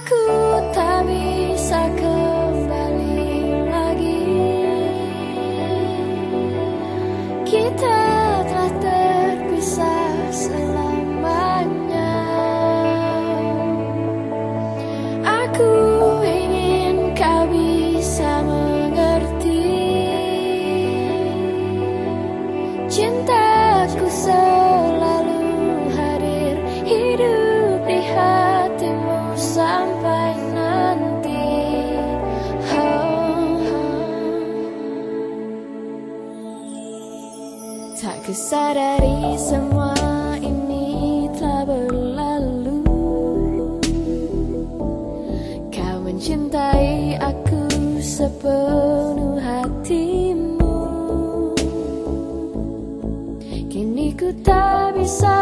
Aku tak bisa kembali lagi. Kita telah terpisah selamanya. Aku ingin kau bisa mengerti. Cintaku Tak kesadari semua ini telah berlalu. Kau mencintai aku sepenuh hatimu. Kini ku tak bisa